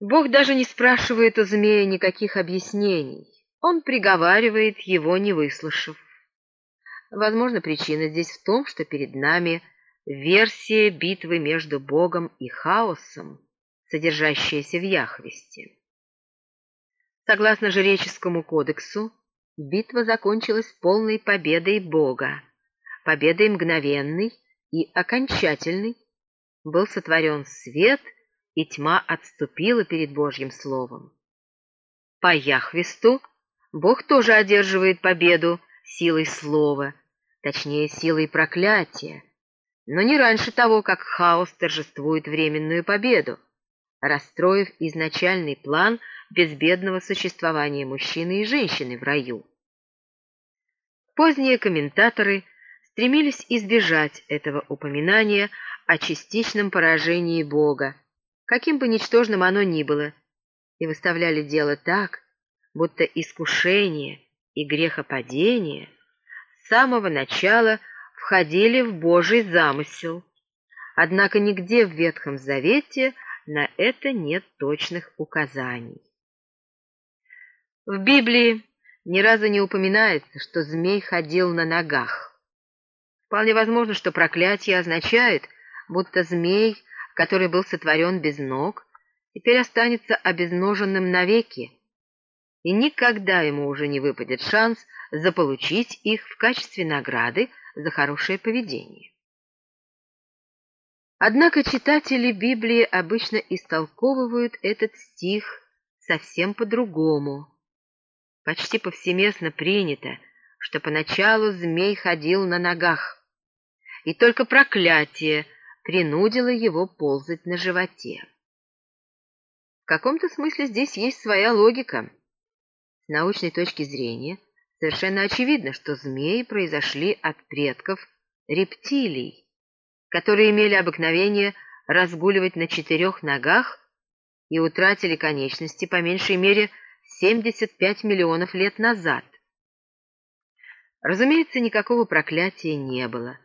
Бог даже не спрашивает у змея никаких объяснений. Он приговаривает его, не выслушав. Возможно, причина здесь в том, что перед нами версия битвы между Богом и хаосом, содержащаяся в Яхвесте. Согласно жреческому кодексу, битва закончилась полной победой Бога, победой мгновенной и окончательной. Был сотворен свет, и тьма отступила перед Божьим Словом. По Яхвесту Бог тоже одерживает победу силой Слова, точнее, силой проклятия, но не раньше того, как хаос торжествует временную победу, расстроив изначальный план безбедного существования мужчины и женщины в раю. Поздние комментаторы стремились избежать этого упоминания о частичном поражении Бога, каким бы ничтожным оно ни было, и выставляли дело так, будто искушение и грехопадение с самого начала входили в Божий замысел. Однако нигде в Ветхом Завете на это нет точных указаний. В Библии ни разу не упоминается, что змей ходил на ногах. Вполне возможно, что проклятие означает, будто змей, который был сотворен без ног, теперь останется обезноженным навеки, и никогда ему уже не выпадет шанс заполучить их в качестве награды за хорошее поведение. Однако читатели Библии обычно истолковывают этот стих совсем по-другому. Почти повсеместно принято, что поначалу змей ходил на ногах, и только проклятие принудило его ползать на животе. В каком-то смысле здесь есть своя логика. С научной точки зрения совершенно очевидно, что змеи произошли от предков рептилий, которые имели обыкновение разгуливать на четырех ногах и утратили конечности по меньшей мере 75 миллионов лет назад. Разумеется, никакого проклятия не было,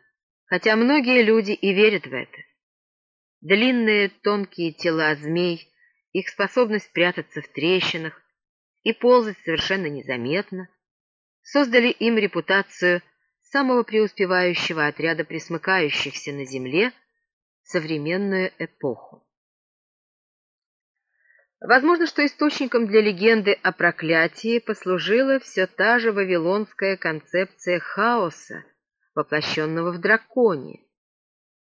хотя многие люди и верят в это. Длинные тонкие тела змей, их способность прятаться в трещинах, и ползать совершенно незаметно, создали им репутацию самого преуспевающего отряда присмыкающихся на земле в современную эпоху. Возможно, что источником для легенды о проклятии послужила все та же вавилонская концепция хаоса, воплощенного в драконе.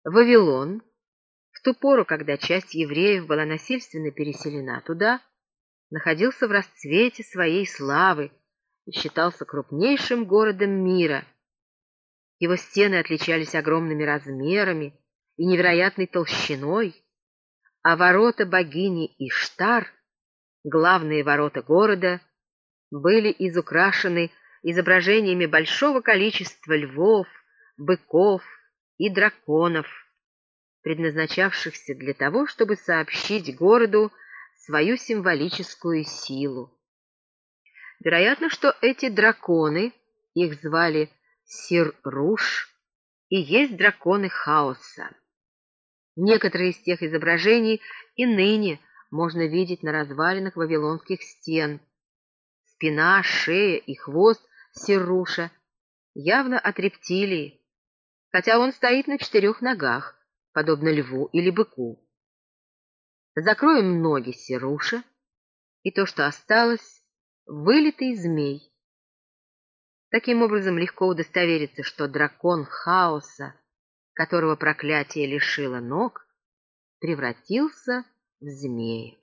Вавилон, в ту пору, когда часть евреев была насильственно переселена туда, находился в расцвете своей славы и считался крупнейшим городом мира. Его стены отличались огромными размерами и невероятной толщиной, а ворота богини Иштар, главные ворота города, были изукрашены изображениями большого количества львов, быков и драконов, предназначавшихся для того, чтобы сообщить городу свою символическую силу. Вероятно, что эти драконы, их звали Сир-Руш, и есть драконы хаоса. Некоторые из тех изображений и ныне можно видеть на развалинах вавилонских стен. Спина, шея и хвост Сирруша явно от рептилии, хотя он стоит на четырех ногах, подобно льву или быку. Закроем ноги Серуша, и то, что осталось, вылитый змей. Таким образом, легко удостовериться, что дракон хаоса, которого проклятие лишило ног, превратился в змея.